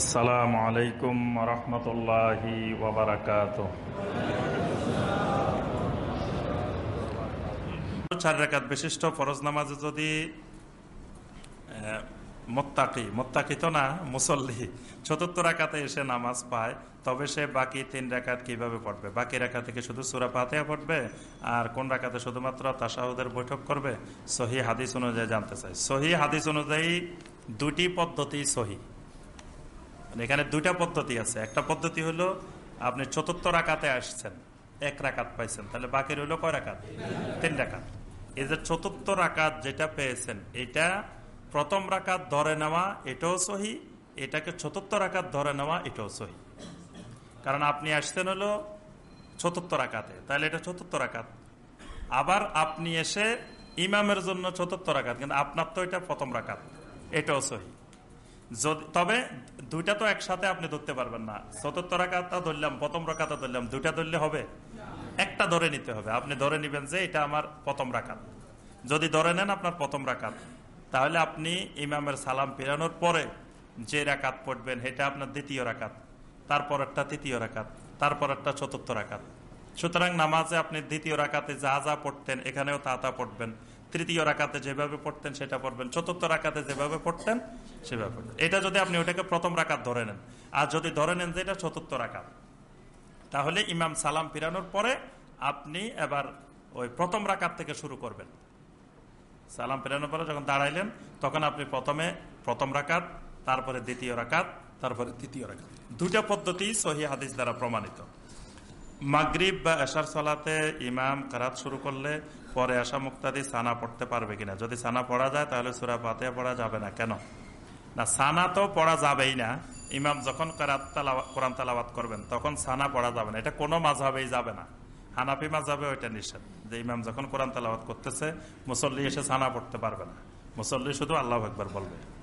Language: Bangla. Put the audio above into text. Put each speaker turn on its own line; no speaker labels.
আসসালামু আলাইকুম রহমতুল্লাহি চার রেখাত বিশিষ্ট ফরজ নামাজে যদি মোত্তাকি মোত্তাকি তো না, মুসল্লি, চতুর্থ রাকাতে এসে নামাজ পায়, তবে সে বাকি তিন রাকাত কীভাবে পড়বে? বাকি রাখা থেকে শুধু সুরা পাতিয়া পড়বে, আর কোন রাকাতে শুধুমাত্র তাসাহুদের বৈঠক করবে? সহি হাদিস অনুযায়ী জানতে চাই। সহি হাদিস অনুযায়ী দুটি পদ্ধতি সহি। এখানে দুইটা পদ্ধতি আছে। একটা পদ্ধতি হলো আপনি চতুর্থ রাকাতে আসছেন, এক রাকাত পাইছেন, তাহলে বাকি রইল কয় রাকাত? তিন রাকাত। এই যে চতুর্থ রাকাত যেটা পেয়েছেন, এটা প্রথম রাকাত ধরে নেওয়া, এটাও সহি, এটাকে চতুর্থ রাকাত ধরে নেওয়া, এটাও সহি। কারণ আপনি আসছেন হলো চতুর্থ রাকাতে, তাহলে এটা চতুর্থ রাকাত। আবার আপনি এসে ইমামের জন্য চতুর্থ রাকাত, কিন্তু আপনার তো এটা প্রথম রাকাত, এটাও সহি। তবে দুইটা তো একসাথে আপনি ধরতে পারবেন না। চতুর্থ রাকাতটা ধরলাম, প্রথম রাকাতটা ধরলাম, দুইটা ধরলে হবে? একটা ধরে নিতে হবে। আপনি ধরে নেবেন যে এটা আমার প্রথম রাকাত। যদি ধরে নেন আপনার প্রথম রাকাত। তাহলে আপনি ইমামের সালাম ফেরানোর পরে যে রাকাত পড়বেন এটা আপনার দ্বিতীয় রাকাত তারপর একটা তৃতীয় রাকাত তারপর একটা চতুর্থ রাকাত। সুতরাং নামাজে আপনি দ্বিতীয় রাকাতে যা যা পড়তেন, এখানেও তা তা পড়বেন। তৃতীয় রাকাতে যেভাবে পড়তেন, সেটা পড়বেন। চতুর্থ রাকাতে যেভাবে পড়তেন, সেভাবে পড়বেন এটা যদি আপনি ওটাকে প্রথম রাকাত ধরে নেন, আর যদি ধরে নেন যে এটা চতুর্থ রাকাত, তাহলে ইমাম সালাম ফিরানোর পরে আপনি এবার ওই প্রথম রাকাত থেকে শুরু করবেন। সালাম ফেরানোর পরে যখন দাঁড়াইলেন, তখন আপনি প্রথমে প্রথম রাকাত, তারপরে দ্বিতীয় রাকাত, তারপরে তৃতীয় রাকাত। দুটা পদ্ধতি সহি হাদিস দ্বারা প্রমাণিত। মাগরিব বা এশার সলাতে ইমাম কারাত শুরু করলে পরে আসা মুক্তাদি সানা পড়তে পারবে কিনা? যদি সানা পড়া যায়, তাহলে সুরা পাতে পড়া যাবে না। কেন? না, সানা তো পড়া যাবেই না। ইমাম যখন কারাত কোরআন তালাবাত করবেন, তখন সানা পড়া যাবে না। এটা কোনো মাঝাবেই যাবে না। হানাফি মাঝাবে ওইটা নিষেধ, যে ইমাম যখন কোরআন তালাবাত করতেছে, মুসল্লি এসে সানা পড়তে পারবে না। মুসল্লি শুধু আল্লাহ একবার বলবে।